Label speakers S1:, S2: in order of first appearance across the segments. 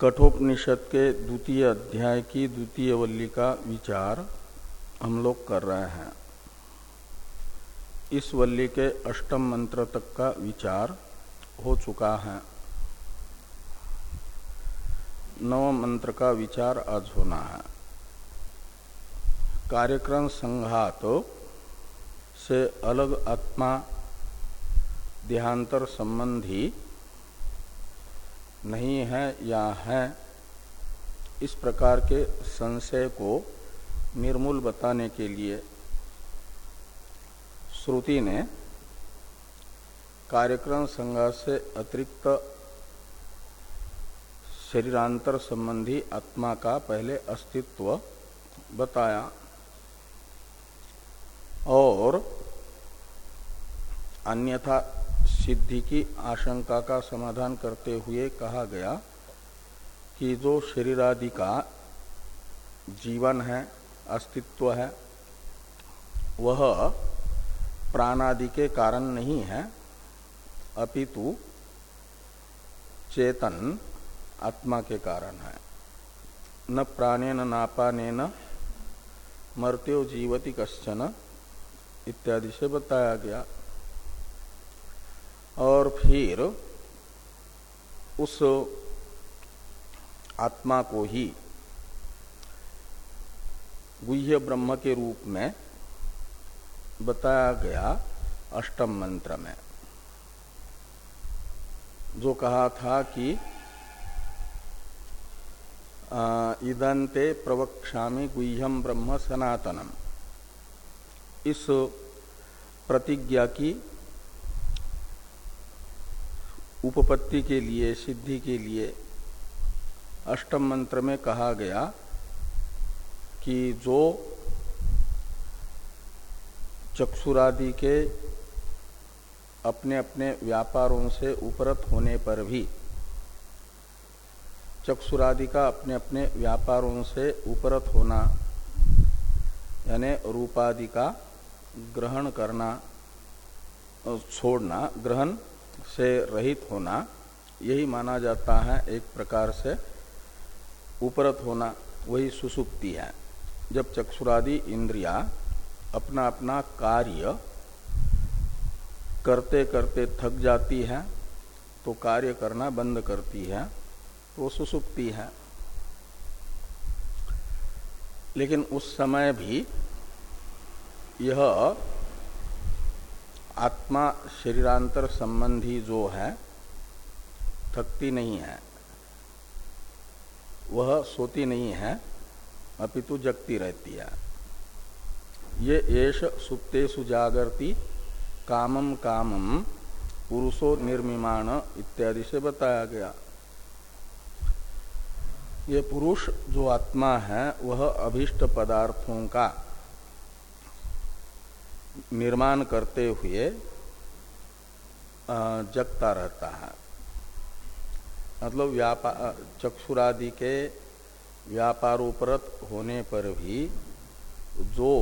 S1: कठोपनिषद के द्वितीय अध्याय की द्वितीय वल्ली का विचार हम लोग कर रहे हैं। इस वल्ली के अष्टम मंत्र तक का विचार हो चुका है। नव मंत्र का विचार आज होना है। कार्यक्रम संघात से अलग आत्मा देहांतर संबंधी नहीं है या है, इस प्रकार के संशय को निर्मूल बताने के लिए श्रुति ने कार्यक्रम संज्ञा से अतिरिक्त शरीरांतर संबंधी आत्मा का पहले अस्तित्व बताया और अन्यथा सिद्धि की आशंका का समाधान करते हुए कहा गया कि जो शरीर आदि का जीवन है, अस्तित्व है, वह प्राणादि के कारण नहीं है, अपितु चेतन आत्मा के कारण है। न प्राणे न नापाने न मर्त्यो जीवती कश्चन, इत्यादि से बताया गया। और फिर उस आत्मा को ही गुह्य ब्रह्म के रूप में बताया गया अष्टम मंत्र में। जो कहा था कि इदंते प्रवक्षामि गुह्यम ब्रह्म सनातनम। इस प्रतिज्ञा की उपपत्ति के लिए, सिद्धि के लिए, अष्टम मंत्र में कहा गया कि जो चक्षुरादि के अपने अपने व्यापारों से उपरत होने पर भी, चक्षुरादि का अपने अपने व्यापारों से उपरत होना, यानी रूपादि का ग्रहण करना, छोड़ना, ग्रहण से रहित होना, यही माना जाता है एक प्रकार से उपरत होना, वही सुसुप्ति है। जब चक्षुरादि इंद्रिया अपना अपना कार्य करते करते थक जाती है तो कार्य करना बंद करती है तो सुसुप्ति है। लेकिन उस समय भी यह आत्मा शरीरांतर संबंधी जो है, थकती नहीं है। वह सोती नहीं है, अपितु जगती रहती है। ये येष सुप्तेषु जागरती कामम कामम पुरुषो निर्मिमाण इत्यादि से बताया गया। ये पुरुष जो आत्मा है, वह अभिष्ट पदार्थों का निर्माण करते हुए जगता रहता है। मतलब व्यापार चक्षुरादि के व्यापारोपरत होने पर भी जो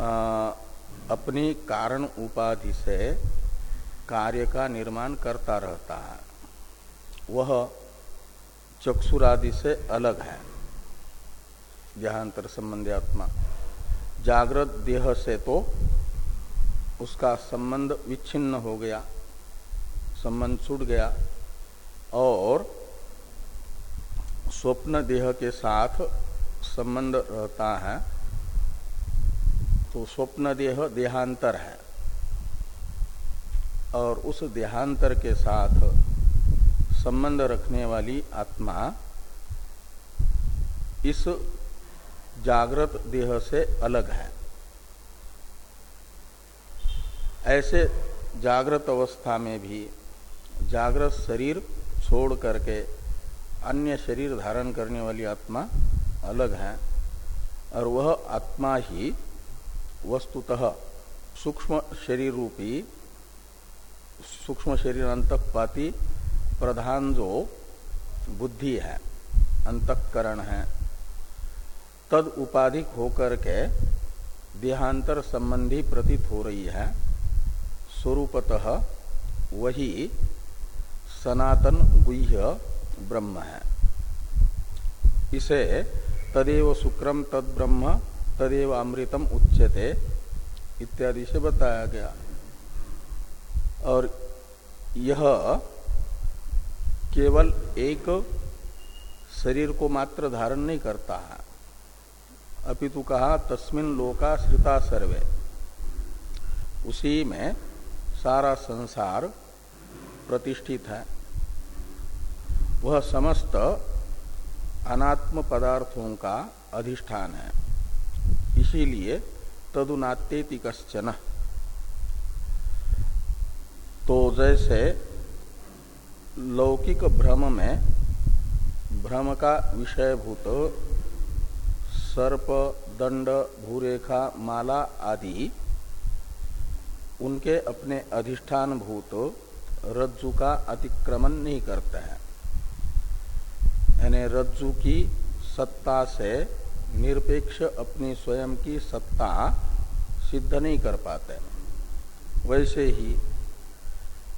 S1: आ, अपनी कारण उपाधि से कार्य का निर्माण करता रहता है वह चक्षुरादि से अलग है। देहांतर संबंधी आत्मा जागृत देह से तो उसका संबंध विच्छिन्न हो गया, संबंध छूट गया और स्वप्न देह के साथ संबंध रहता है तो स्वप्न देह देहांतर है और उस देहांतर के साथ संबंध रखने वाली आत्मा इस जागृत देह से अलग है। ऐसे जागृत अवस्था में भी जागृत शरीर छोड़ करके अन्य शरीर धारण करने वाली आत्मा अलग है और वह आत्मा ही वस्तुतः सूक्ष्म शरीर रूपी, सूक्ष्म शरीर अंतकपाती प्रधान जो बुद्धि है, अंतकरण है तद उपाधिक होकर के देहांतर संबंधी प्रतीत हो रही है। स्वरूपतः वही सनातन गुह्य ब्रह्म है। इसे तदेव शुक्रम तद ब्रह्म, तदेव अमृतम उच्चते इत्यादि से बताया गया। और यह केवल एक शरीर को मात्र धारण नहीं करता है। अपितु कहा, तस्मिन लोका श्रिता सर्वे। उसी में सारा संसार प्रतिष्ठित है। वह समस्त अनात्म पदार्थों का अधिष्ठान है। इसीलिए तदुनात्येति कश्चन तो जैसे लौकिक भ्रम में भ्रम का विषयभूत सर्प, दंड, भूरेखा, माला आदि उनके अपने अधिष्ठान भूत रज्जु का अतिक्रमण नहीं करते हैं। यानी रज्जु की सत्ता से निरपेक्ष अपनी स्वयं की सत्ता सिद्ध नहीं कर पाते वैसे ही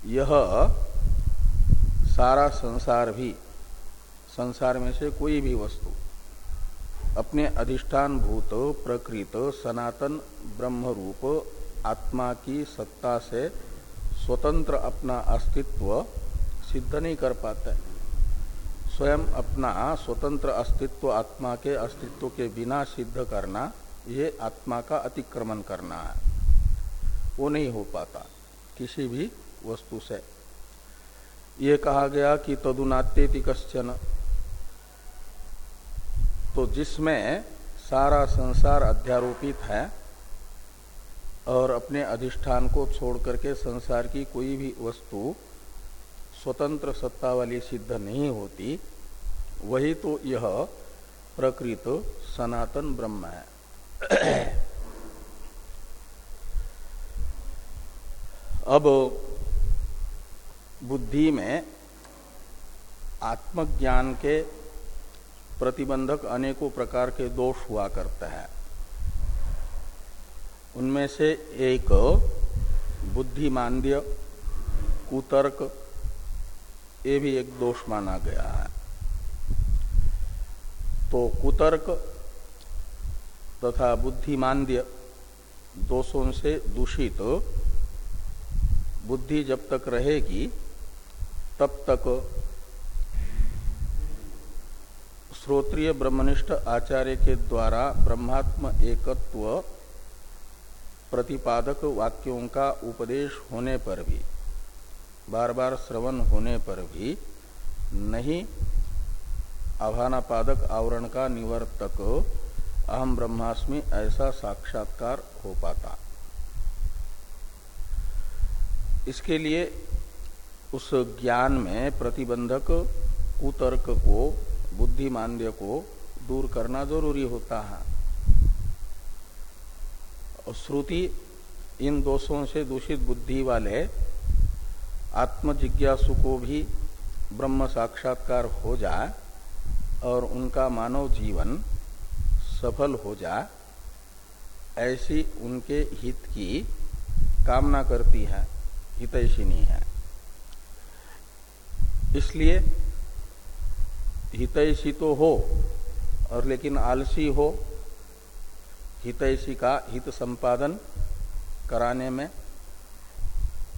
S1: यह सारा संसार भी, संसार में से कोई भी वस्तु अपने अधिष्ठान भूत प्रकृत, सनातन ब्रह्म रूप आत्मा की सत्ता से स्वतंत्र अपना अस्तित्व सिद्ध नहीं कर पाते स्वयं अपना स्वतंत्र अस्तित्व, आत्मा के अस्तित्व के बिना सिद्ध करना, ये आत्मा का अतिक्रमण करना है। वो नहीं हो पाता किसी भी वस्तु से। ये कहा गया कि तदुनात्यति कश्चन। तो जिसमें सारा संसार अध्यारोपित है और अपने अधिष्ठान को छोड़ करके संसार की कोई भी वस्तु स्वतंत्र सत्ता वाली सिद्ध नहीं होती, वही तो यह प्रकृत सनातन ब्रह्म है। अब बुद्धि में आत्मज्ञान के प्रतिबंधक अनेकों प्रकार के दोष हुआ करते हैं। उनमें से एक बुद्धिमांद्य, कुतर्क, ये भी एक दोष माना गया है। तो कुतर्क तथा बुद्धिमांद्य दोषों से दूषित बुद्धि जब तक रहेगी, तब तक श्रोत्रिय ब्रह्मनिष्ठ आचार्य के द्वारा ब्रह्मात्म एकत्व प्रतिपादक वाक्यों का उपदेश होने पर भी बार बार श्रवण होने पर भी नहीं आभानापादक आवरण का निवर्तक अहम ब्रह्मास्मि ऐसा साक्षात्कार हो पाता। इसके लिए उस ज्ञान में प्रतिबंधक कुतर्क को बुद्धिमान्य को दूर करना ज़रूरी होता है। श्रुति इन दोषों से दूषित बुद्धि वाले आत्म जिज्ञासु को भी ब्रह्म साक्षात्कार हो जाए और उनका मानव जीवन सफल हो जाए, ऐसी उनके हित की कामना करती है हितैषिनी है। इसलिए हितैषी तो हो, और लेकिन आलसी हो। हितैषी का हित संपादन कराने में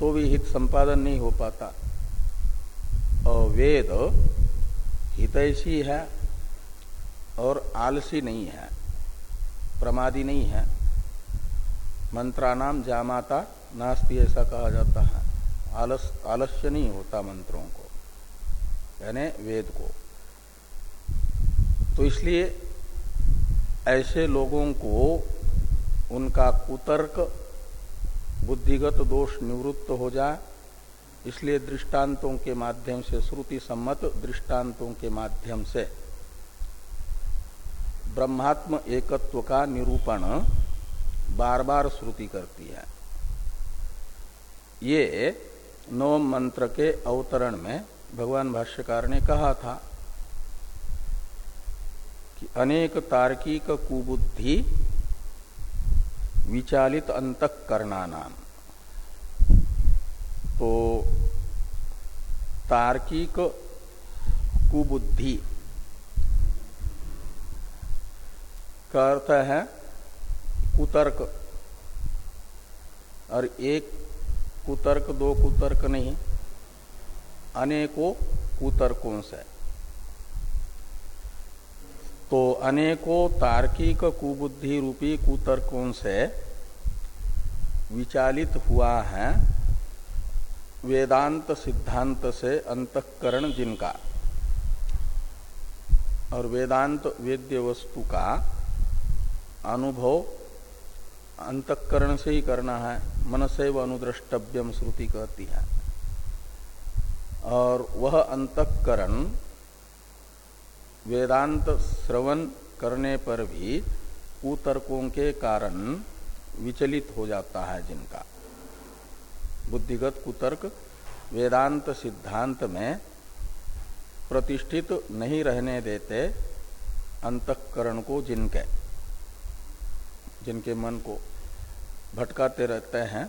S1: तो भी हित संपादन नहीं हो पाता। और वेद हितैषी है और आलसी नहीं है, प्रमादी नहीं है। मंत्रानाम जामाता नास्ती ऐसा कहा जाता है। आलस, आलस्य नहीं होता मंत्रों को, यानी वेद को। तो इसलिए ऐसे लोगों को उनका कुतर्क, बुद्धिगत दोष निवृत्त हो जाए। इसलिए दृष्टांतों के माध्यम से श्रुति सम्मत दृष्टांतों के माध्यम से ब्रह्मात्म एकत्व का निरूपण बार बार श्रुति करती है। ये नवम मंत्र के अवतरण में भगवान भाष्यकार ने कहा था। अनेक तार्किक कुबुद्धि विचालित अंतकरणा नाम तो तार्किक कुबुद्धि का अर्थ है कुतर्क। और एक कुतर्क, दो कुतर्क नहीं, अनेकों कुतर्कों से। तो अनेकों तार्किक कुबुद्धि रूपी कुतर्कों से विचालित हुआ है वेदांत सिद्धांत से अंतकरण जिनका। और वेदांत वेद्य वस्तु का अनुभव अंतकरण से ही करना है मन से व अनुद्रष्टव्यम श्रुति कहती है। और वह अंतकरण वेदांत श्रवण करने पर भी कुतर्कों के कारण विचलित हो जाता है जिनका। बुद्धिगत कुतर्क वेदांत सिद्धांत में प्रतिष्ठित नहीं रहने देते अंतकरण को जिनके जिनके मन को भटकाते रहते हैं।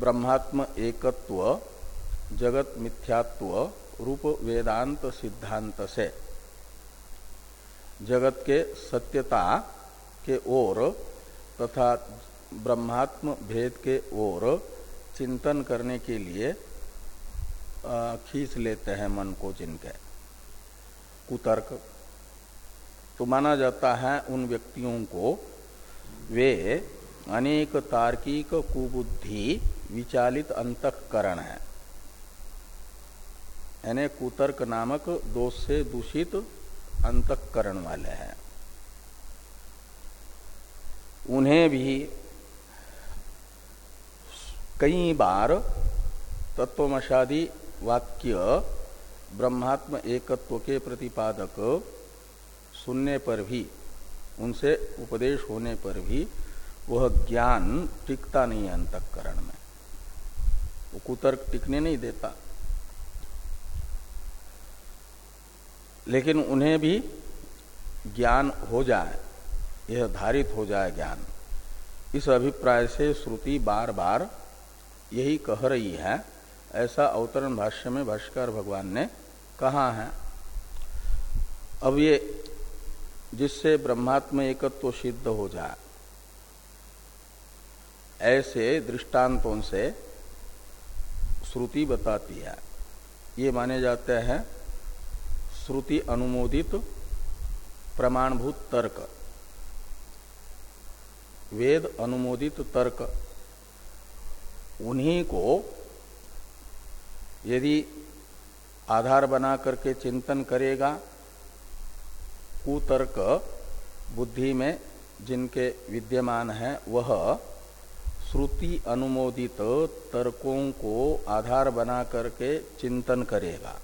S1: ब्रह्मात्म एकत्व, जगत मिथ्यात्व रूप वेदांत सिद्धांत से। जगत के सत्यता के ओर तथा ब्रह्मात्म भेद के ओर चिंतन करने के लिए खींच लेते हैं मन को जिनके। कुतर्क। तो माना जाता है उन व्यक्तियों को वे अनेक तार्किक कुबुद्धि विचालित अंतकरण है। यानी कुतर्क नामक दोष से दूषित अंतकरण वाले हैं। उन्हें भी कई बार तत्वमशादी वाक्य ब्रह्मात्म एकत्व के प्रतिपादक सुनने पर भी, उनसे उपदेश होने पर भी वह ज्ञान टिकता नहीं है अंतकरण में। वो कुतर्क टिकने नहीं देता। लेकिन उन्हें भी ज्ञान हो जाए, यह धारित हो जाए ज्ञान। इस अभिप्राय से श्रुति बार बार यही कह रही है। ऐसा अवतरण भाष्य में भाष्कर भगवान ने कहा है। अब ये जिससे ब्रह्मात्म एकत्व सिद्ध हो जाए, ऐसे दृष्टांतों से श्रुति बताती है। ये माने जाते हैं श्रुति अनुमोदित, प्रमाणभूत तर्क। वेद अनुमोदित तर्क। उन्हीं को यदि आधार बना करके चिंतन करेगा, कुतर्क बुद्धि में जिनके विद्यमान है, वह श्रुति अनुमोदित तर्कों को आधार बना करके चिंतन करेगा।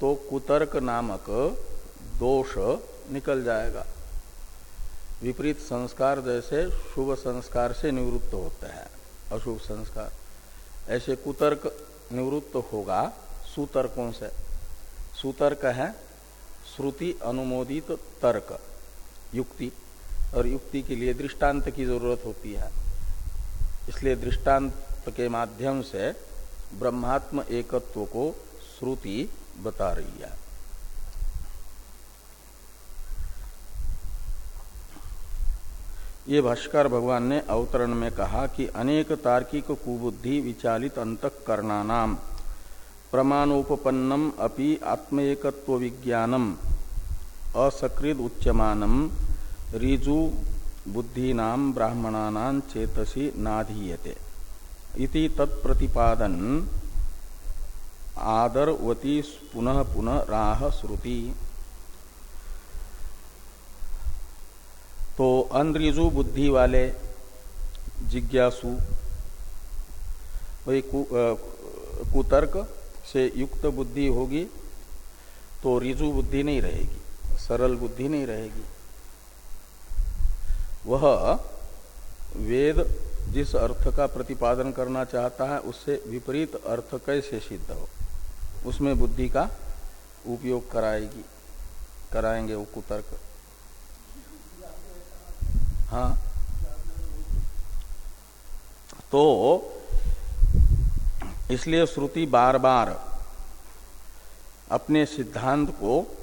S1: तो कुतर्क नामक दोष निकल जाएगा। विपरीत संस्कार जैसे शुभ संस्कार से निवृत्त होते हैं, अशुभ संस्कार। ऐसे कुतर्क निवृत्त होगा सुतर्कों से। सुतर्क है श्रुति अनुमोदित तर्क, युक्ति। और युक्ति के लिए दृष्टांत की ज़रूरत होती है। इसलिए दृष्टांत के माध्यम से ब्रह्मात्म एकत्व को श्रुति बता रही है। ये भाष्कर भगवान ने अवतरण में कहा कि अनेक तार्किक कुबुद्धि विचालित अंतकरणा नाम प्रमाणोपन्नम अपि आत्मेकत्व विज्ञानम असकृत उच्यमानम, ऋजु बुद्धीनाम ब्राह्मणानां चेतसी नाधीयते। इति तत्प्रतिपादन आदरवती पुनः पुनः राह श्रुति। तो अनरिजु बुद्धि वाले, जिज्ञासु, वही कुतर्क से युक्त बुद्धि होगी तो रिजु बुद्धि नहीं रहेगी, सरल बुद्धि नहीं रहेगी। वह वेद जिस अर्थ का प्रतिपादन करना चाहता है, उससे विपरीत अर्थ कैसे सिद्ध हो? उसमें बुद्धि का उपयोग कराएगी, कराएँगे वो कुतर्क। हाँ। तो इसलिए श्रुति बार बार अपने सिद्धांत को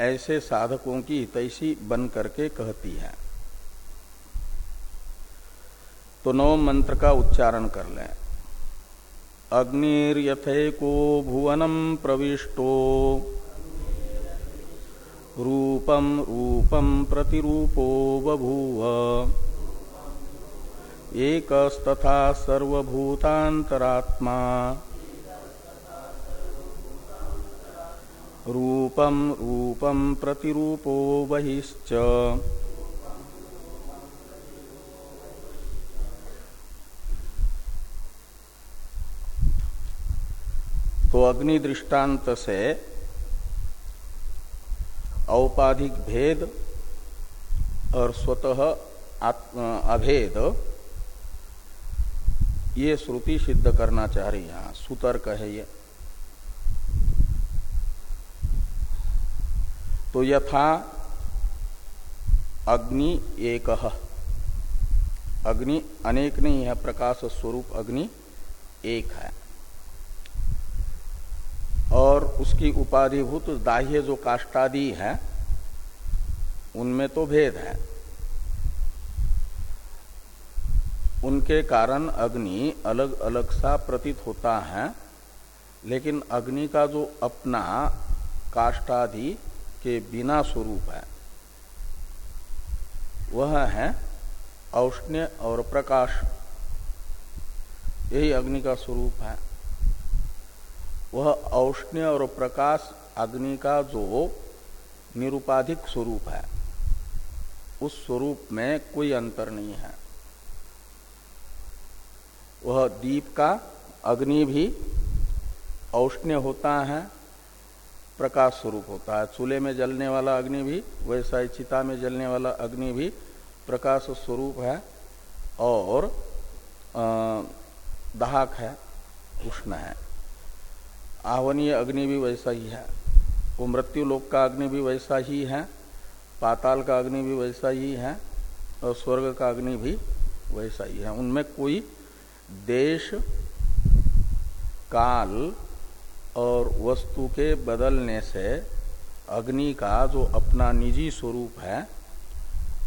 S1: ऐसे साधकों की हितैषी बन करके कहती है। तो नव मंत्र का उच्चारण कर लें। अग्निर्यथेको भुवनम प्रविष्टो। रूपम रूपम प्रतिरूपो बभूव। एकस्तथा सर्वभूतांतरात्मा रूपम रूपम प्रतिरूपो बहिश्च। अग्नि दृष्टांत से औपाधिक भेद और स्वतः अभेद, ये श्रुति सिद्ध करना चाह रही है, सुतर्क है ये। तो यथा अग्नि एक। अग्नि अनेक नहीं है, प्रकाश स्वरूप अग्नि एक है। और उसकी उपाधिभूत दाह्य जो काष्टादि है, उनमें तो भेद है। उनके कारण अग्नि अलग अलग सा प्रतीत होता है, लेकिन अग्नि का जो अपना काष्टादि के बिना स्वरूप है, वह है औष्ण्य और प्रकाश। यही अग्नि का स्वरूप है। वह औष्ण्य और प्रकाश अग्नि का जो निरुपाधिक स्वरूप है, उस स्वरूप में कोई अंतर नहीं है। वह दीप का अग्नि भी औष्ण्य होता है, प्रकाश स्वरूप होता है। चूल्हे में जलने वाला अग्नि भी, वैसा ही चिता में जलने वाला अग्नि भी प्रकाश स्वरूप है और दाहक है, उष्ण है। आवनीय अग्नि भी वैसा ही है। वो मृत्यु लोक का अग्नि भी वैसा ही है, पाताल का अग्नि भी वैसा ही है, और स्वर्ग का अग्नि भी वैसा ही है। उनमें कोई देश, काल और वस्तु के बदलने से अग्नि का जो अपना निजी स्वरूप है,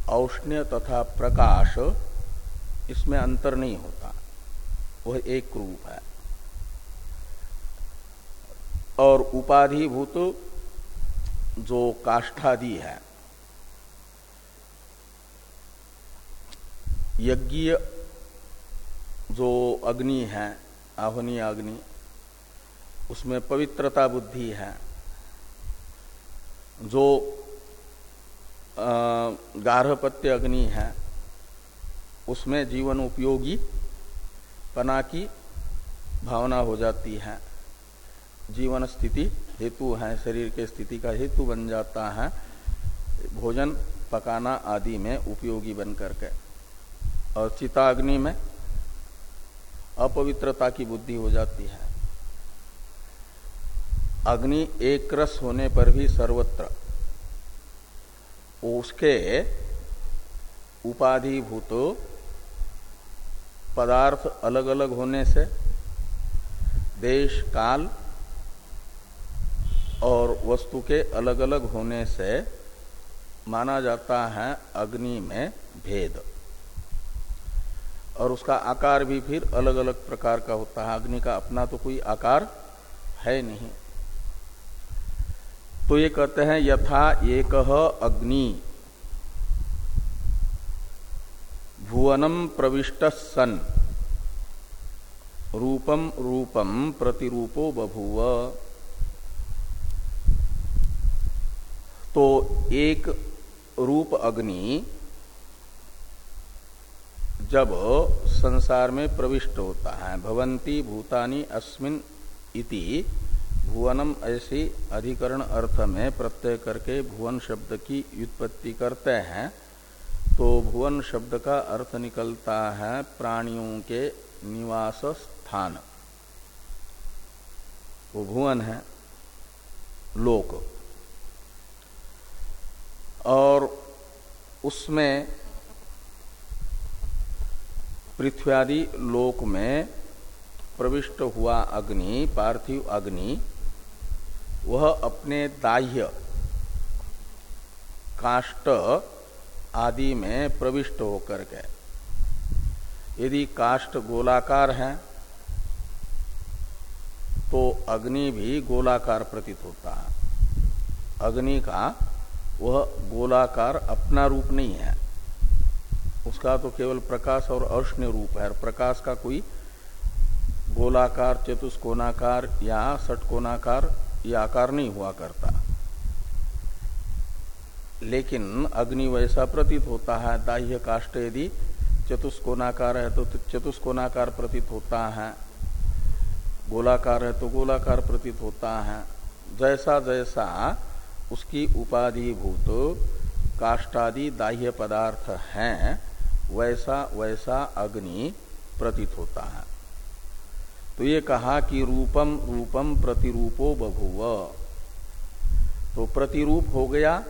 S1: औष्ण्य तथा प्रकाश, इसमें अंतर नहीं होता। वह एक रूप है। और उपाधिभूत जो काष्ठादि है, यज्ञ जो अग्नि है आह्वनीय अग्नि, उसमें पवित्रता बुद्धि है, जो गार्हपत्य अग्नि है, उसमें जीवन उपयोगी पना की भावना हो जाती है। जीवन स्थिति, हेतु है, शरीर के स्थिति का हेतु बन जाता है। भोजन, पकाना आदि में उपयोगी बन करके और चिताग्नि में अपवित्रता की बुद्धि हो जाती है। अग्नि एक रस होने पर भी सर्वत्र। उसके उपाधिभूत पदार्थ अलग अलग होने से देश, काल और वस्तु के अलग अलग होने से माना जाता है अग्नि में भेद। और उसका आकार भी फिर अलग अलग प्रकार का होता है। अग्नि का अपना तो कोई आकार है नहीं। तो ये कहते हैं, यथा एक अग्नि। भुवनम प्रविष्ट सन। रूपम रूपम प्रतिरूपो बभुव। तो एक रूप अग्नि जब संसार में प्रविष्ट होता है, भवंती भूतानी अस्मिन इति, भुवनम ऐसी अधिकरण अर्थ में प्रत्यय करके भुवन शब्द की व्युत्पत्ति करते हैं तो भुवन शब्द का अर्थ निकलता है प्राणियों के निवास स्थान। वो भुवन है, लोक। और उसमें पृथ्वी आदि लोक में प्रविष्ट हुआ अग्नि, पार्थिव अग्नि, वह अपने दाह्य काष्ट आदि में प्रविष्ट होकर के। यदि काष्ट गोलाकार है तो अग्नि भी गोलाकार प्रतीत होता है। अग्नि का वह गोलाकार अपना रूप नहीं है। उसका तो केवल प्रकाश और अर्ष्ण रूप है। प्रकाश का कोई गोलाकार, चतुष्कोणाकार या षटकोणाकार या आकार नहीं हुआ करता। लेकिन अग्नि वैसा प्रतीत होता है, दाह्य काष्ट यदि चतुष्कोणाकार है तो चतुष्कोणाकार प्रतीत होता है। गोलाकार है तो गोलाकार प्रतीत होता है। जैसा जैसा उसकी उपाधिभूत काष्टादि दाह्य पदार्थ हैं, वैसा वैसा अग्नि प्रतीत होता है। तो ये कहा कि रूपम रूपम प्रतिरूपो बभुव। तो प्रतिरूप हो गया,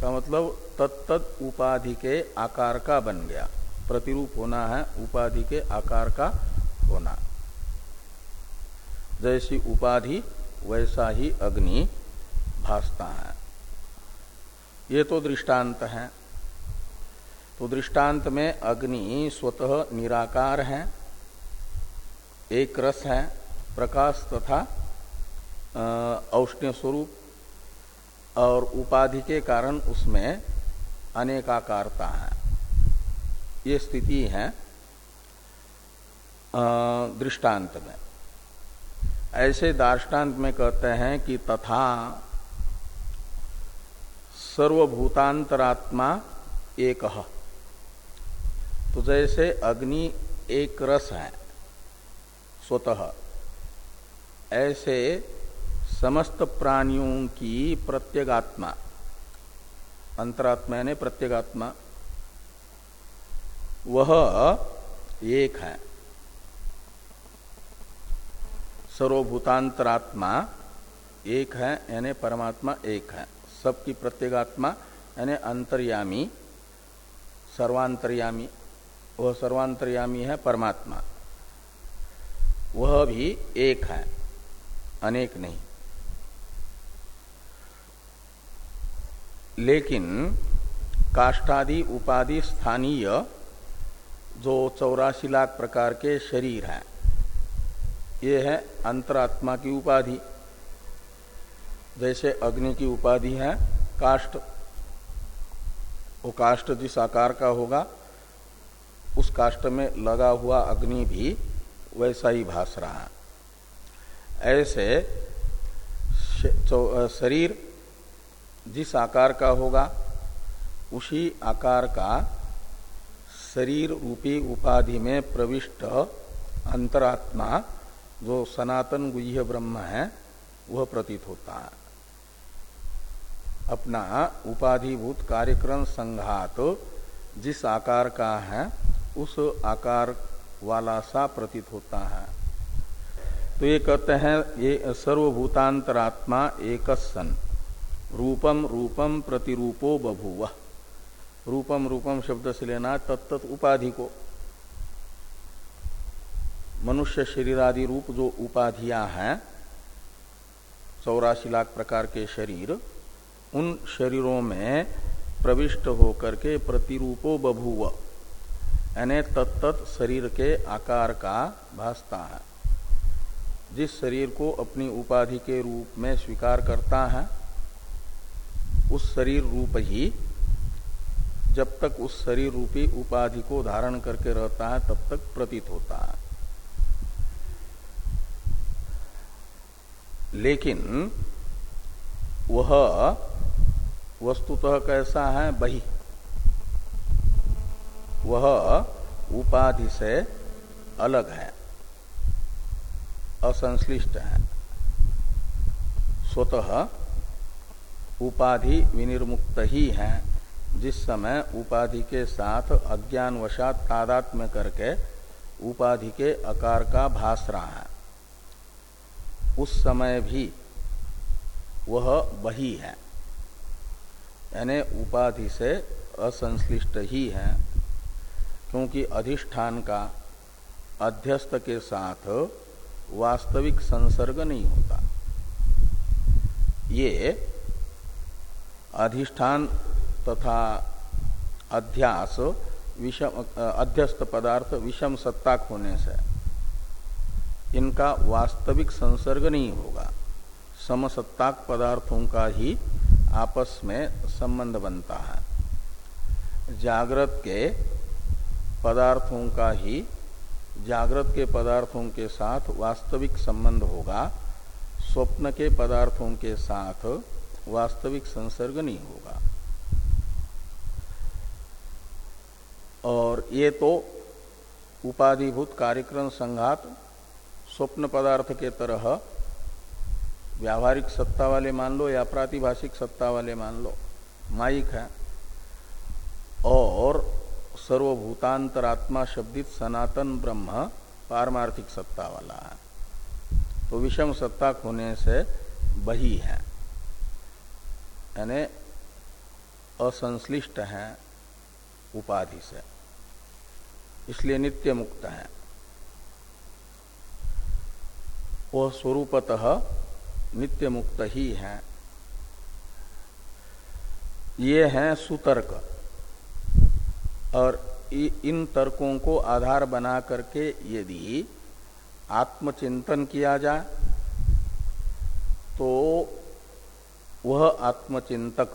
S1: का मतलब तत्त उपाधि के आकार का बन गया। प्रतिरूप होना है, उपाधि के आकार का होना। जैसी उपाधि, वैसा ही अग्नि भासता है। ये तो दृष्टांत है। तो दृष्टांत में अग्नि स्वतः निराकार है, एक रस है, प्रकाश तथा औष्ण्य स्वरूप, और उपाधि के कारण उसमें अनेकाकारता है। ये स्थिति है दृष्टांत में। ऐसे दार्टान्त में कहते हैं कि तथा सर्वभूतांतरात्मा एक। तो जैसे अग्नि एक रस है, स्वतः। ऐसे समस्त प्राणियों की प्रत्यगात्मा, अंतरात्मा यानी प्रत्यगात्मा, वह एक है। सर्वभूतांतरात्मा एक है, यानी परमात्मा एक है। सबकी प्रत्येगात्मा, यानी अंतर्यामी, सर्वांतर्यामी वह सर्वांतर्यामी है परमात्मा। वह भी एक है, अनेक नहीं। लेकिन काष्ठादि, उपाधि, स्थानीय, जो चौरासी लाख प्रकार के शरीर हैं, ये है अंतरात्मा की उपाधि। जैसे अग्नि की उपाधि है काष्ट वो काष्ट जिस आकार का होगा, उस काष्ट में लगा हुआ अग्नि भी वैसा ही भास रहा है। ऐसे शरीर जिस आकार का होगा, उसी आकार का शरीर रूपी उपाधि में प्रविष्ट अंतरात्मा, जो सनातन गुह्य ब्रह्म है, वह प्रतीत होता है। अपना उपाधिभूत कार्यक्रम संघात जिस आकार का है, उस आकार वाला सा प्रतीत होता है। तो ये कहते हैं, ये सर्वभूतांतरात्मा एक सन रूपम रूपम प्रतिरूपो बभुव। रूपम रूपम शब्द से लेना तत्त उपाधि को। मनुष्य शरीर आदि रूप जो उपाधियाँ हैं, चौरासी लाख प्रकार के शरीर उन शरीरों में प्रविष्ट होकर के प्रतिरूपो बभुव। यानी तत्त शरीर के आकार का भासता है। जिस शरीर को अपनी उपाधि के रूप में स्वीकार करता है, उस शरीर रूप ही, जब तक उस शरीर रूपी उपाधि को धारण करके रहता है, तब तक प्रतीत होता है। लेकिन, वह वस्तुतः कैसा है? बही। वह उपाधि से अलग है, असंश्लिष्ट है। स्वतः उपाधि विनिर्मुक्त ही है, जिस समय उपाधि के साथ अज्ञान वशात तादात्म्य करके उपाधि के आकार का भास रहा है। उस समय भी वह वही है। यानी उपाधि से असंश्लिष्ट ही है, क्योंकि अधिष्ठान का अध्यस्त के साथ वास्तविक संसर्ग नहीं होता। ये अधिष्ठान तथा अध्यास विषम, अध्यस्त पदार्थ विषम सत्ताक होने से इनका वास्तविक संसर्ग नहीं होगा। समसत्ताक पदार्थों का ही आपस में संबंध बनता है। जागृत के पदार्थों का ही, जागृत के पदार्थों के साथ वास्तविक संबंध होगा। स्वप्न के पदार्थों के साथ वास्तविक संसर्ग नहीं होगा। और ये तो उपाधिभूत कार्यक्रम संघात स्वप्न पदार्थ के तरह व्यावहारिक सत्ता वाले मान लो या प्रातिभाषिक सत्ता वाले मान लो, माइक है। और सर्वभूतांतरात्मा शब्दित सनातन ब्रह्म पारमार्थिक सत्ता वाला है। तो विषम सत्ता होने से बही है। यानी असंश्लिष्ट है उपाधि से। इसलिए नित्य मुक्त है। वह स्वरूपतः नित्य मुक्त ही। है ये हैं सुतर्क। और इन तर्कों को आधार बना करके यदि आत्मचिंतन किया जाए तो वह आत्मचिंतक,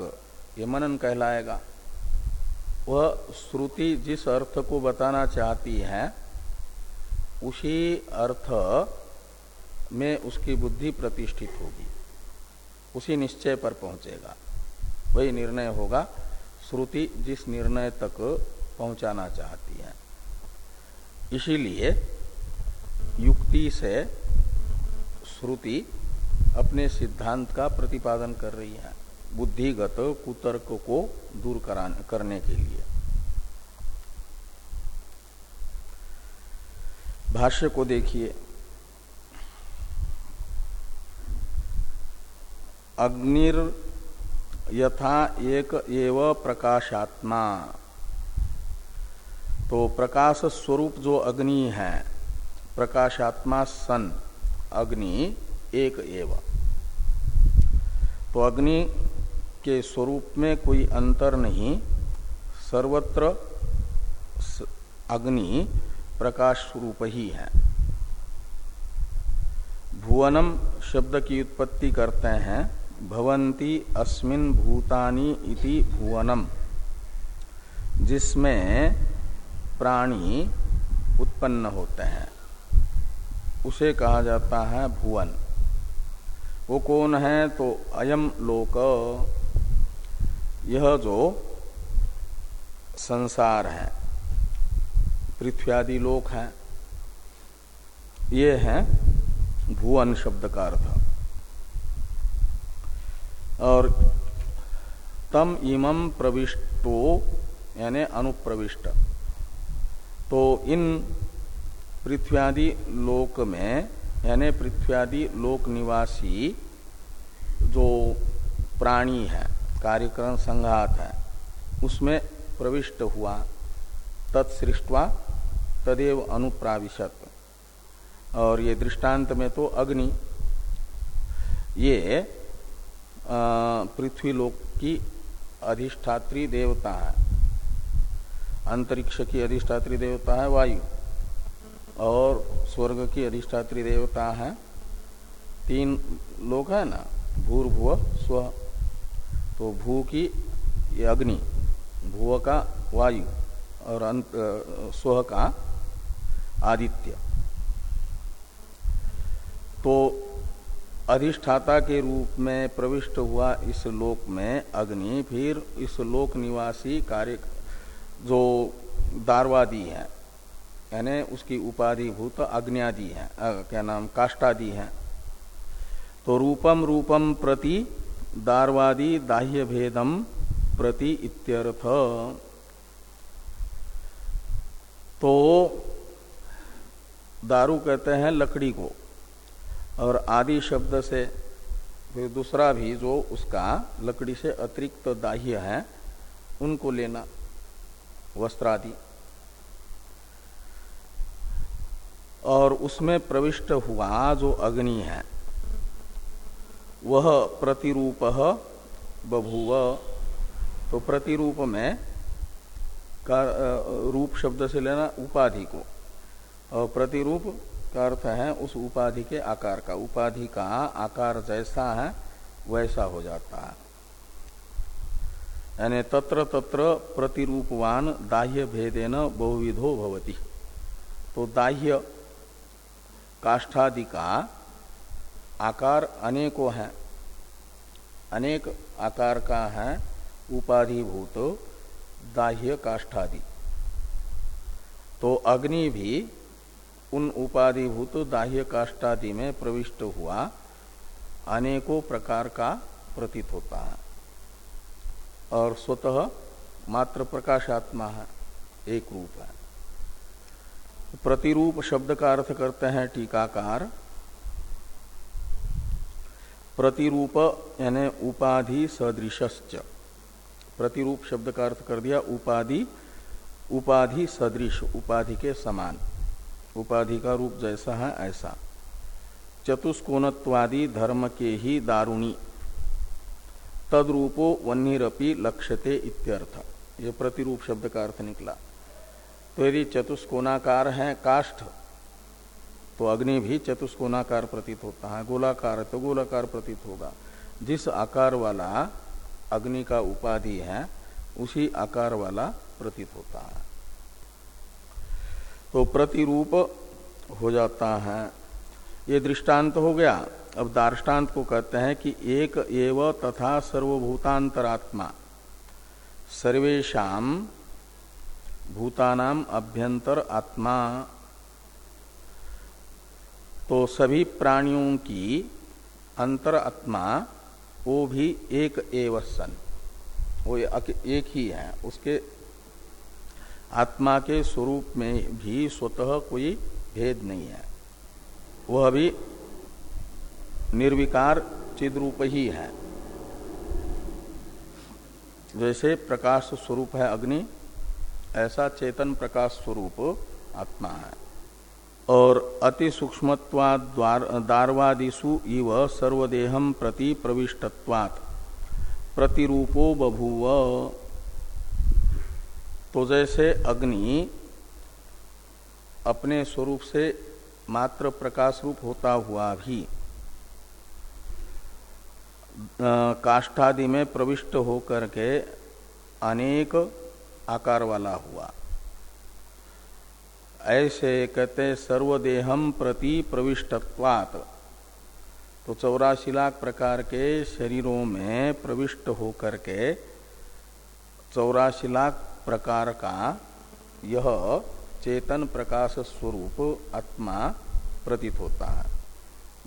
S1: ये मनन कहलाएगा। वह श्रुति जिस अर्थ को बताना चाहती है, उसी अर्थ में उसकी बुद्धि प्रतिष्ठित होगी। उसी निश्चय पर पहुंचेगा। वही निर्णय होगा, श्रुति जिस निर्णय तक पहुंचाना चाहती है। इसीलिए युक्ति से श्रुति अपने सिद्धांत का प्रतिपादन कर रही है, बुद्धिगत कुतर्क को दूर करने के लिए। भाष्य को देखिए। अग्निर यथा एक एव प्रकाशात्मा। तो प्रकाश स्वरूप जो अग्नि है, प्रकाशात्मा सन, अग्नि एक एव। तो अग्नि के स्वरूप में कोई अंतर नहीं, सर्वत्र अग्नि प्रकाश स्वरूप ही है। भुवनम शब्द की उत्पत्ति करते हैं भवंती अस्मिन भूतानी इति भुवनम, जिसमें प्राणी उत्पन्न होते हैं। उसे कहा जाता है भुवन। वो कौन है? तो अयम लोक। यह जो संसार है पृथ्वी आदि लोक है, ये है भुवन शब्द का अर्थ। और तम इमम प्रविष्टो, यानी अनुप्रविष्ट। तो इन पृथ्व्यादि लोक में, यानी पृथ्व्यादि लोक निवासी जो प्राणी है, कार्यक्रम संघात है, उसमें प्रविष्ट हुआ, तत्सृष्टवा तदेव अनुप्राविशत। और ये दृष्टांत में तो अग्नि। ये पृथ्वी लोक की अधिष्ठात्री देवता है। अंतरिक्ष की अधिष्ठात्री देवता है वायु, और स्वर्ग की अधिष्ठात्री देवता है तीन लोग है ना भूर्भुव स्व। तो भू की ये अग्नि, भूव का वायु, और अंत स्व का आदित्य। तो अधिष्ठाता के रूप में प्रविष्ट हुआ इस लोक में अग्नि, फिर इस लोक निवासी कार्य जो दारवादी है, यानी उसकी उपाधि भूत अग्नियादि है क्या नाम काष्टादि है। तो रूपम रूपम प्रति दारवादी दाह्य भेदम प्रति इत्यर्थ। तो दारू कहते हैं लकड़ी को। और आदि शब्द से फिर दूसरा भी जो उसका लकड़ी से अतिरिक्त दाह्य है, उनको लेना वस्त्रादि। और उसमें प्रविष्ट हुआ जो अग्नि है, वह प्रतिरूप बभुव। तो प्रतिरूप में का रूप शब्द से लेना उपाधि को। और प्रतिरूप का अर्थ है उस उपाधि के आकार का। उपाधि का आकार जैसा है, वैसा हो जाता है। यानी तत्र तत्र प्रतिरूपवान दाह्य भेदेन बहुविधो भवति। तो दाह्य काष्ठादि का आकार अनेकों है। अनेक आकार का है उपाधिभूत दाह्य काष्ठादि। तो अग्नि भी उन उपाधिभूत दाह्य काष्टादि में प्रविष्ट हुआ, अनेकों प्रकार का प्रतीत होता है। और स्वतः मात्र प्रकाशात्मा है, एक रूप है। प्रतिरूप शब्द का अर्थ करते हैं टीकाकार। प्रतिरूप यानी उपाधि सदृशश्च। प्रतिरूप शब्द का अर्थ कर दिया, उपाधि उपाधि सदृश, उपाधि के समान। उपाधि का रूप जैसा है, ऐसा। चतुष्कोणत्वादि धर्म के ही दारुणी। तद्रूपो वन्यरपी लक्ष्यते इत्यर्थ। ये प्रतिरूप शब्द का अर्थ निकला। तो यदि चतुष्कोणाकार है, काष्ठ तो अग्नि भी चतुष्कोणाकार प्रतीत होता है। गोलाकार तो गोलाकार प्रतीत होगा। जिस आकार वाला अग्नि का उपाधि है, उसी आकार वाला प्रतीत होता है। तो प्रतिरूप हो जाता है। ये दृष्टांत हो गया। अब दार्ष्टान्त को कहते हैं कि एक एव तथा सर्वभूतांतरात्मा। सर्वेशा भूतानाम अभ्यंतर आत्मा। तो सभी प्राणियों की अंतर आत्मा, वो भी एक एव सन वो एक ही है। उसके आत्मा के स्वरूप में भी स्वतः कोई भेद नहीं है। वह भी निर्विकार चिद्रूप ही है। जैसे प्रकाश स्वरूप है अग्नि, ऐसा चेतन प्रकाश स्वरूप आत्मा है। और अति सूक्ष्म दारवादिशु इव सर्वदेहम प्रति प्रविष्टत्वात्। प्रतिरूपो बभूव। तो जैसे अग्नि अपने स्वरूप से मात्र प्रकाश रूप होता हुआ भी काष्ठादि में प्रविष्ट होकर के अनेक आकार वाला हुआ। ऐसे कहते सर्वदेहम प्रति प्रविष्टत्वात। तो चौरासी लाख प्रकार के शरीरों में प्रविष्ट होकर के चौरासी लाख प्रकार का यह चेतन प्रकाश स्वरूप आत्मा प्रतीत होता है।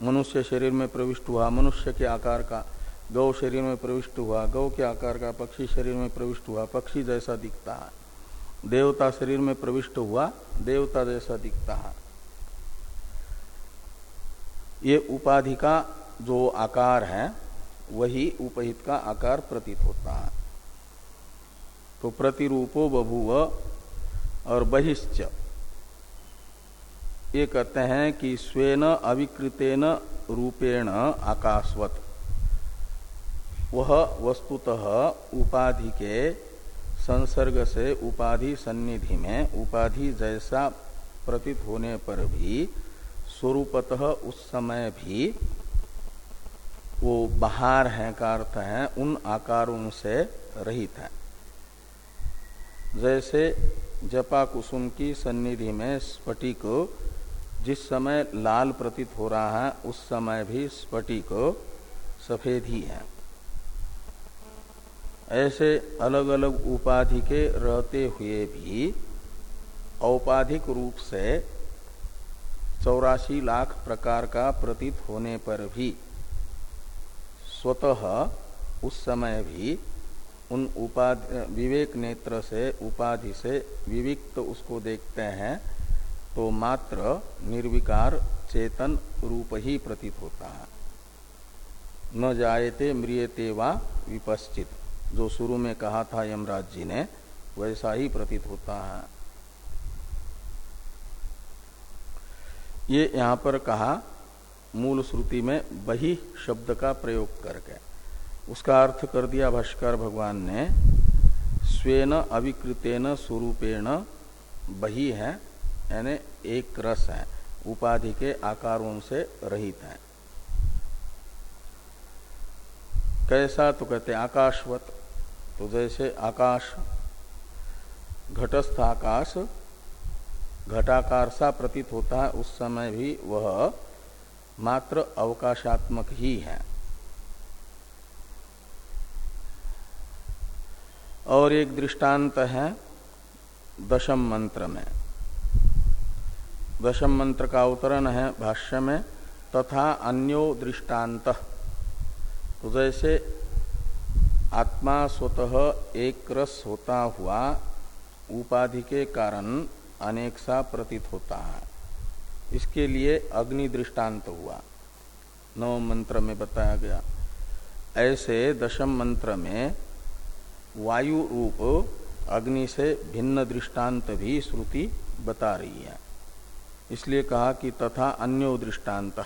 S1: मनुष्य शरीर में प्रविष्ट हुआ, मनुष्य के आकार का, गौ शरीर में प्रविष्ट हुआ, गौ के आकार का, पक्षी शरीर में प्रविष्ट हुआ, पक्षी जैसा दिखता है। देवता शरीर में प्रविष्ट हुआ, देवता जैसा दिखता है। ये उपाधि का जो आकार है, वही उपहित का आकार प्रतीत होता है। तो प्रतिरूपो बभुव और बहिश्च। ये कहते हैं कि स्वेन अविकृतेन रूपेण आकाशवत। वह वस्तुतः उपाधि के संसर्ग से उपाधि सन्निधि में, उपाधि जैसा प्रतीत होने पर भी, स्वरूपतः उस समय भी वो बाहर है का अर्थ है, उन आकारों से रहित है। जैसे जपा कुसुम की सन्निधि में स्फटिक जिस समय लाल प्रतीत हो रहा है, उस समय भी स्फटिक सफ़ेद ही है। ऐसे अलग अलग उपाधि के रहते हुए भी औपाधिक रूप से चौरासी लाख प्रकार का प्रतीत होने पर भी स्वतः उस समय भी उन उपाधि विवेक नेत्र से, उपाधि से विविक्त उसको देखते हैं तो मात्र निर्विकार चेतन रूप ही प्रतीत होता है। न जायते म्रियते वा विपश्चित। जो शुरू में कहा था यमराज जी ने, वैसा ही प्रतीत होता है। ये यहाँ पर कहा, मूल श्रुति में बही शब्द का प्रयोग करके। उसका अर्थ कर दिया भाष्कर भगवान ने, स्वेन अविकृतेन स्वरूपेण बही है, यानी एक रस है, उपाधि के आकारों से रहित है। कैसा तो कहते आकाशवत तो जैसे आकाश, घटस्थ आकाश, घटाकार सा प्रतीत होता है, उस समय भी वह मात्र अवकाशात्मक ही है। और एक दृष्टांत है दशम मंत्र में। दशम मंत्र का अवतरण है भाष्य में, तथा अन्यो दृष्टांत। तो जैसे आत्मा स्वतः एक रस होता हुआ उपाधि के कारण अनेक सा प्रतीत होता है। इसके लिए अग्नि दृष्टांत हुआ। नव मंत्र में बताया गया। ऐसे दशम मंत्र में वायु रूप अग्नि से भिन्न दृष्टांत भी श्रुति बता रही है। इसलिए कहा कि तथा अन्यो दृष्टांत,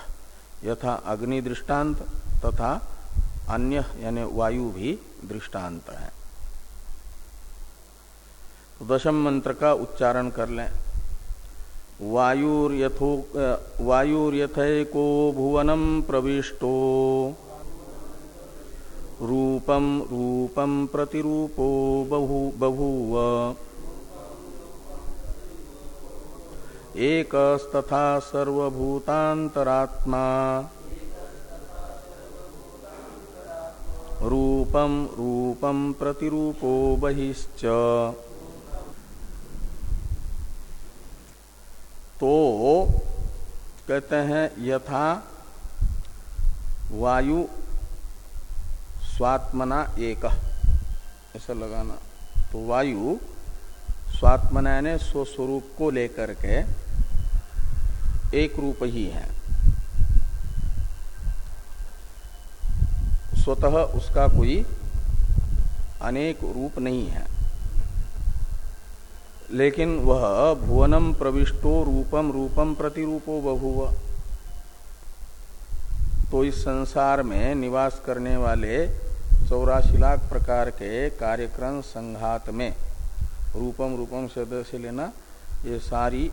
S1: यथा अग्नि दृष्टांत तथा अन्य यानी वायु भी दृष्टांत है। तो दशम मंत्र का उच्चारण कर लें। वायुर्यथो, वायुर्यथैको भुवनम प्रविष्टो। रूपम रूपम प्रतिरूपो बहु बभूव। एकस्तथा सर्वभूतांतरात्मा रूपम रूपम प्रतिरूपो बहिश्च। तो कहते हैं यथा वायु स्वात्मना एक। ऐसा लगाना। तो वायु स्वात्मना ने स्वस्वरूप को लेकर के एक रूप ही है। स्वतः उसका कोई अनेक रूप नहीं है। लेकिन वह भुवनम प्रविष्टो रूपम रूपम प्रतिरूपो बहुव तो इस संसार में निवास करने वाले चौरासी लाख प्रकार के कार्यक्रम संघात में रूपम रूपम शब्द से लेना, ये सारी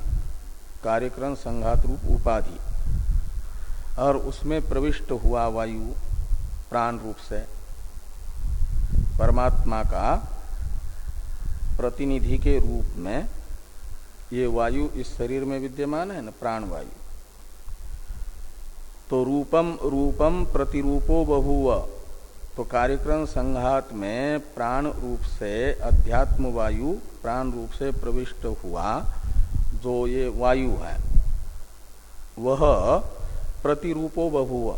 S1: कार्यक्रम संघात रूप उपाधि। और उसमें प्रविष्ट हुआ वायु, प्राण रूप से। परमात्मा का प्रतिनिधि के रूप में ये वायु इस शरीर में विद्यमान है ना, प्राण वायु। तो रूपम रूपम प्रतिरूपो बहुव तो कार्यक्रम संघात में प्राण रूप से अध्यात्म वायु, प्राण रूप से प्रविष्ट हुआ, जो ये वायु है। वह प्रतिरूपो बहुव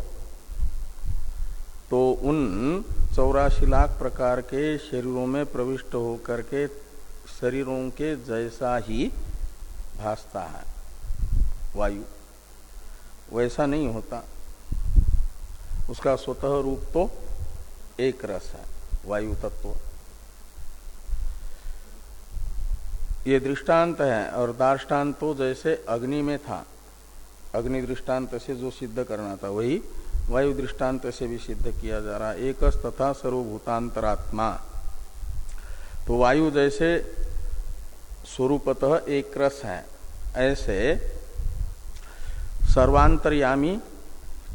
S1: तो उन चौरासी लाख प्रकार के शरीरों में प्रविष्ट होकर के शरीरों के जैसा ही भासता है वायु। वैसा नहीं होता। उसका स्वतः रूप तो एक रस है, वायु तत्व। ये दृष्टांत है और दार्ष्टान्त तो जैसे अग्नि में था। अग्नि दृष्टांत से जो सिद्ध करना था, वही वायु दृष्टांत से भी सिद्ध किया जा रहा। है तथा सर्वभूतांतरात्मा। तो वायु जैसे स्वरूपतः एक रस है। ऐसे सर्वांतर्यामी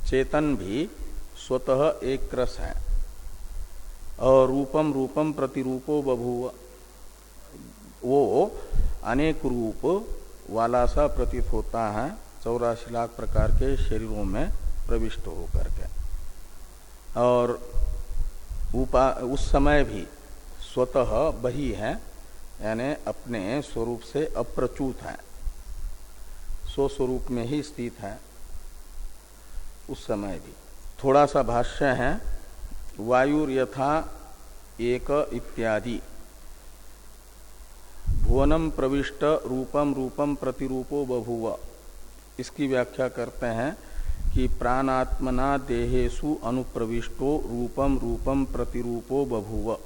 S1: चेतन भी स्वतः एक रस है। और रूपम रूपम प्रतिरूपो बभूव। वो अनेक रूप वाला सा प्रतीत होता है, चौरासी लाख प्रकार के शरीरों में प्रविष्ट होकर के। और उपा, उस समय भी स्वतः बही है, यानी अपने स्वरूप से अप्रचूत है। स्वस्वरूप में ही स्थित है। उस समय भी। थोड़ा सा भाष्य है वायुर यथा एक इत्यादि। भुवनम प्रविष्ट रूपम रूपम प्रतिरूपो बभुव। इसकी व्याख्या करते हैं कि प्राणात्मना देहेशु अनुप्रविष्टो रूपम रूपम प्रतिरूपो बभुव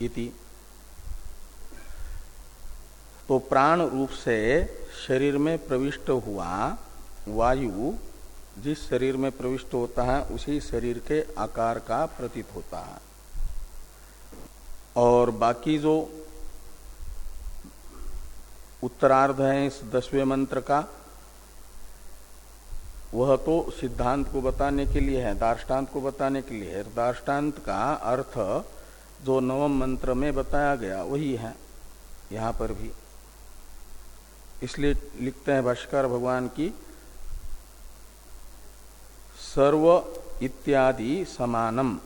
S1: इति। तो प्राण रूप से शरीर में प्रविष्ट हुआ वायु जिस शरीर में प्रविष्ट होता है, उसी शरीर के आकार का प्रतीत होता है। और बाकी जो उत्तरार्ध है इस दसवें मंत्र का, वह तो सिद्धांत को बताने के लिए है दार्ष्टान्त को बताने के लिए है। दार्ष्टान्त का अर्थ जो नवम मंत्र में बताया गया, वही है, यहाँ पर भी। इसलिए लिखते हैं भाष्कर भगवान की सर्व इत्यादि समानम।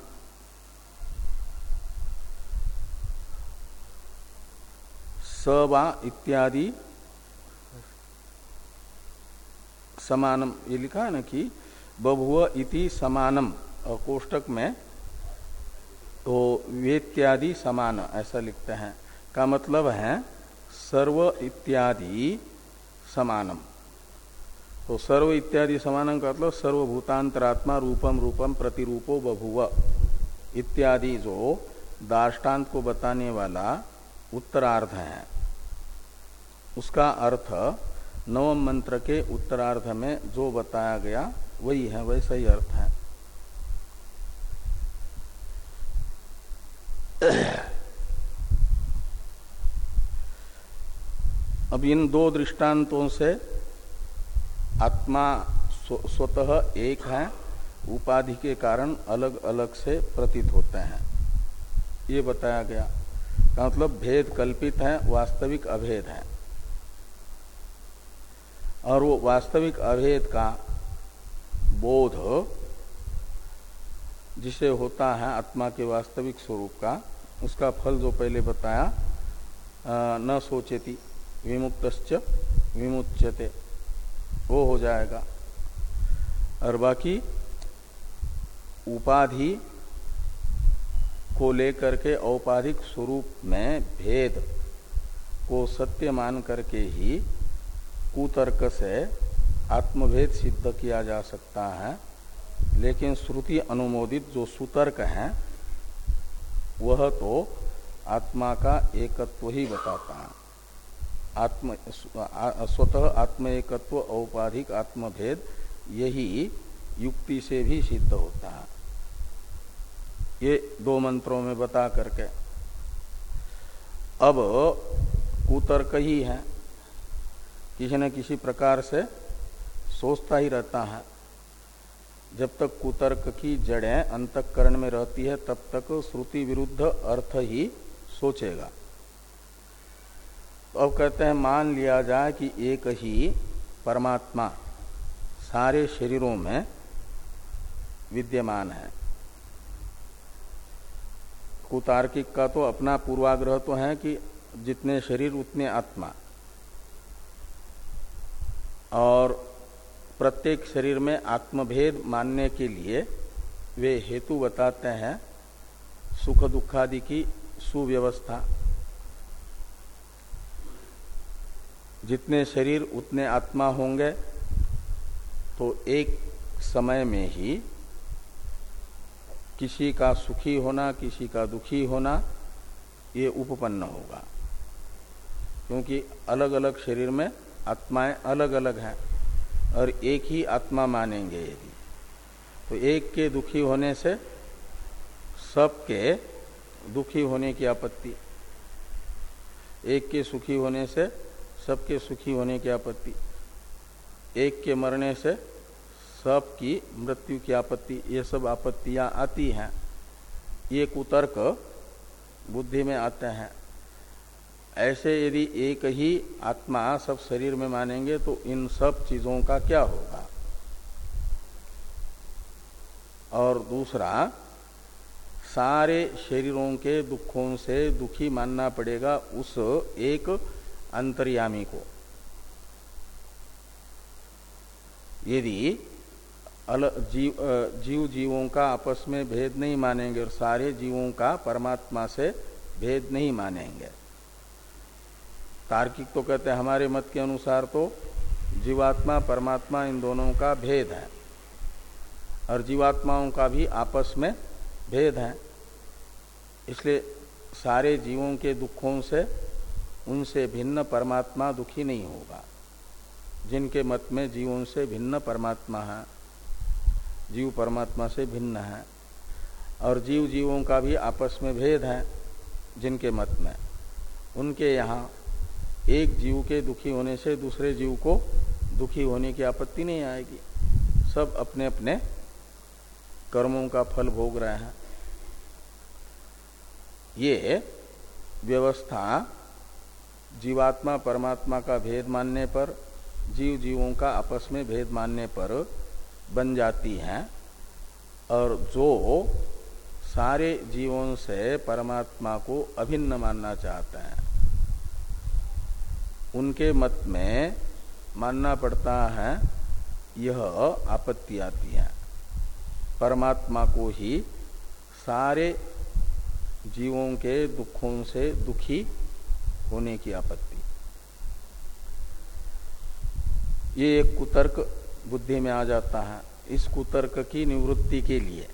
S1: सवा इत्यादि समानम। ये लिखा है ना कि बभुव इति समानम कोष्टक में तो वेत्यादि समान, ऐसा लिखते हैं। का मतलब है सर्व इत्यादि समानम। तो सर्व इत्यादि समानम का मतलब सर्वभूतांतरात्मा रूपम रूपम प्रतिरूपो बभुव इत्यादि जो दाष्टान्त को बताने वाला उत्तरार्ध है। उसका अर्थ नवम मंत्र के उत्तरार्ध में जो बताया गया, वही है, वैसा ही अर्थ है। अब इन दो दृष्टांतों से आत्मा स्वतः एक है, उपाधि के कारण अलग अलग से प्रतीत होते हैं। ये बताया गया। का मतलब भेद कल्पित है, वास्तविक अभेद है। और वो वास्तविक अभेद का बोध, जिसे होता है आत्मा के वास्तविक स्वरूप का, उसका फल जो पहले बताया न सोचेती विमुक्त विमुच्यते। वो हो जाएगा। और बाकी उपाधि को लेकर के औपाधिक स्वरूप में भेद को सत्य मान करके ही कुतर्क से आत्मभेद सिद्ध किया जा सकता है। लेकिन श्रुति अनुमोदित जो सुतर्क है, वह तो आत्मा का एकत्व ही बताता है। आत्म स्वतः आत्म एकत्व औपाधिक आत्मभेद, यही युक्ति से भी सिद्ध होता है। ये दो मंत्रों में बता करके। अब कुतर्क ही है। किसी न किसी प्रकार से सोचता ही रहता है। जब तक कुतर्क की जड़ें अंतकरण में रहती है, तब तक श्रुति विरुद्ध अर्थ ही सोचेगा। अब कहते हैं, मान लिया जाए कि एक ही परमात्मा सारे शरीरों में विद्यमान है। कुतार्किक का तो अपना पूर्वाग्रह तो है कि जितने शरीर, उतने आत्मा। और प्रत्येक शरीर में आत्मभेद मानने के लिए वे हेतु बताते हैं सुख दुखादि की सुव्यवस्था। जितने शरीर, उतने आत्मा होंगे तो एक समय में ही किसी का सुखी होना, किसी का दुखी होना, ये उपपन्न होगा। क्योंकि अलग अलग शरीर में आत्माएँ अलग अलग हैं, और एक ही आत्मा मानेंगे यदि। तो एक के दुखी होने से सबके दुखी होने की आपत्ति। एक के सुखी होने से सबके सुखी होने की आपत्ति। एक के मरने से सबकी मृत्यु की आपत्ति, ये सब आपत्तियाँ आती हैं। ये कुतर्क बुद्धि में आते हैं। ऐसे यदि एक ही आत्मा सब शरीर में मानेंगे तो इन सब चीज़ों का क्या होगा? और दूसरा, सारे शरीरों के दुखों से दुखी मानना पड़ेगा उस एक अंतर्यामी को। यदि जीव जीव जीवों का आपस में भेद नहीं मानेंगे और सारे जीवों का परमात्मा से भेद नहीं मानेंगे। तार्किक तो कहते हैं, हमारे मत के अनुसार तो जीवात्मा, परमात्मा इन दोनों का भेद है और जीवात्माओं का भी आपस में भेद है। इसलिए सारे जीवों के दुखों से उनसे भिन्न परमात्मा दुखी नहीं होगा। जिनके मत में जीवों से भिन्न परमात्मा है, जीव परमात्मा से भिन्न है, और जीव जीवों का भी आपस में भेद है जिनके मत में। उनके यहाँ एक जीव के दुखी होने से दूसरे जीव को दुखी होने की आपत्ति नहीं आएगी। सब अपने अपने कर्मों का फल भोग रहे हैं। ये व्यवस्था जीवात्मा परमात्मा का भेद मानने पर जीव जीवों का आपस में भेद मानने पर बन जाती हैं। और जो सारे जीवों से परमात्मा को अभिन्न मानना चाहते हैं, उनके मत में मानना पड़ता है, यह आपत्ति आती है। परमात्मा को ही सारे जीवों के दुखों से दुखी होने की आपत्ति। ये एक कुतर्क बुद्धि में आ जाता है। इस कुतर्क की निवृत्ति के लिए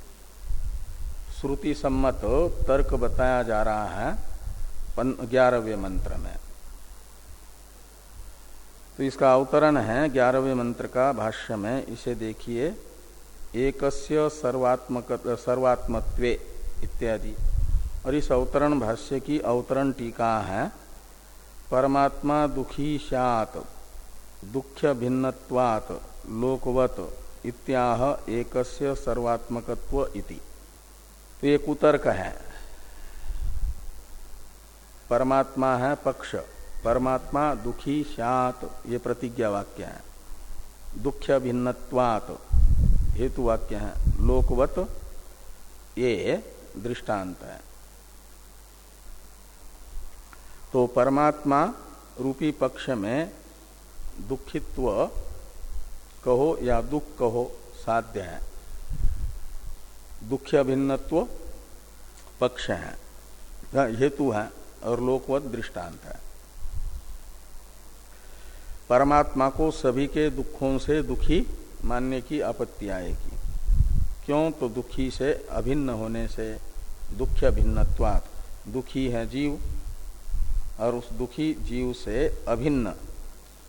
S1: श्रुति सम्मत तर्क बताया जा रहा है ग्यारहवें मंत्र में। तो इसका अवतरण है ग्यारहवें मंत्र का भाष्य में। इसे देखिए। एकस्य सर्वात्मक सर्वात्मत्वे इत्यादि। और इस अवतरण भाष्य की अवतरण टीका है। परमात्मा दुखी शात दुख्य भिन्नत्वात, लोकवत इत्याह एकस्य सर्वात्मकत्व इति। तो ये कुतर्क है। परमात्मा है पक्ष, परमात्मा दुखी शात ये प्रतिज्ञा वाक्य है। दुख्य भिन्नत्वात हेतु वाक्य है। लोकवत ये दृष्टांत है। तो परमात्मा रूपी पक्ष में दुखित्व कहो या दुख कहो साध्य है। दुख्य भिन्नत्व पक्ष है हेतु है और लोकवत दृष्टांत है। परमात्मा को सभी के दुखों से दुखी मानने की आपत्ति आएगी। क्यों? तो दुखी से अभिन्न होने से, दुख्य भिन्नत्वात दुखी है जीव और उस दुखी जीव से अभिन्न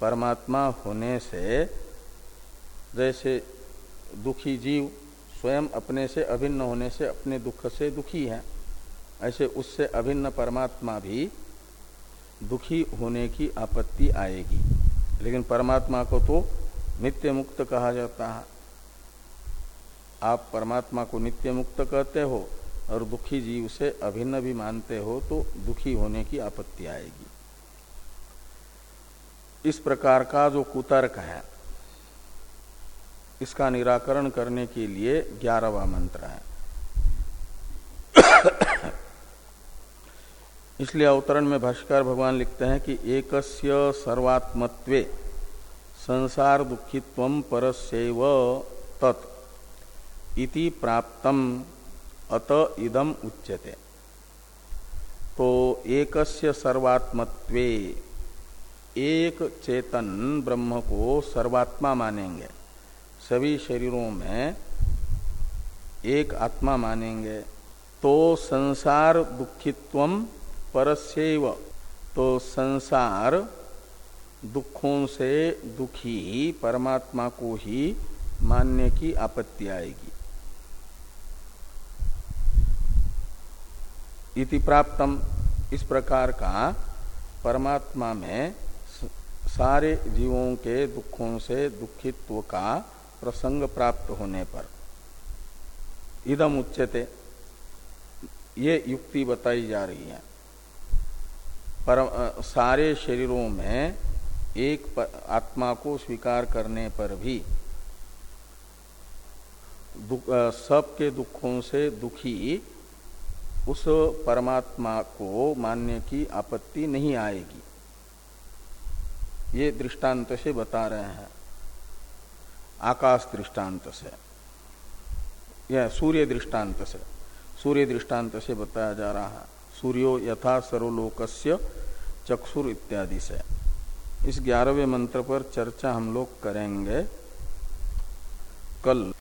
S1: परमात्मा होने से जैसे दुखी जीव स्वयं अपने से अभिन्न होने से अपने दुख से दुखी है, ऐसे उससे अभिन्न परमात्मा भी दुखी होने की आपत्ति आएगी। लेकिन परमात्मा को तो नित्य मुक्त कहा जाता है। आप परमात्मा को नित्य मुक्त कहते हो और दुखी जीव से अभिन्न भी मानते हो तो दुखी होने की आपत्ति आएगी। इस प्रकार का जो कुतर्क है, इसका निराकरण करने के लिए ग्यारहवा मंत्र है। इसलिए अवतरण में भाष्कर भगवान लिखते हैं कि एकस्य सर्वात्मत्वे संसार दुखित्व परस्यव तत् इति प्राप्तम। अत इदम उच्यते। तो एकस्य सर्वात्मत्वे एक चेतन ब्रह्म को सर्वात्मा मानेंगे। सभी शरीरों में एक आत्मा मानेंगे। तो संसार दुखित्वम परस्यव। तो संसार दुखों से दुखी परमात्मा को ही मानने की आपत्ति आएगी। इति प्राप्तम इस प्रकार का परमात्मा में सारे जीवों के दुखों से दुखित्व का प्रसंग प्राप्त होने पर। इदम उच्चते ये युक्ति बताई जा रही है। पर सारे शरीरों में एक आत्मा को स्वीकार करने पर भी सबके दुखों से दुखी उस परमात्मा को मानने की आपत्ति नहीं आएगी। ये दृष्टांत से बता रहे हैं। आकाश दृष्टांत से। यह सूर्य दृष्टांत से। सूर्य दृष्टांत से बताया जा रहा है। सूर्यो यथा सर्वलोकस्य चक्षुर इत्यादि से। इस ग्यारहवें मंत्र पर चर्चा हम लोग करेंगे। कल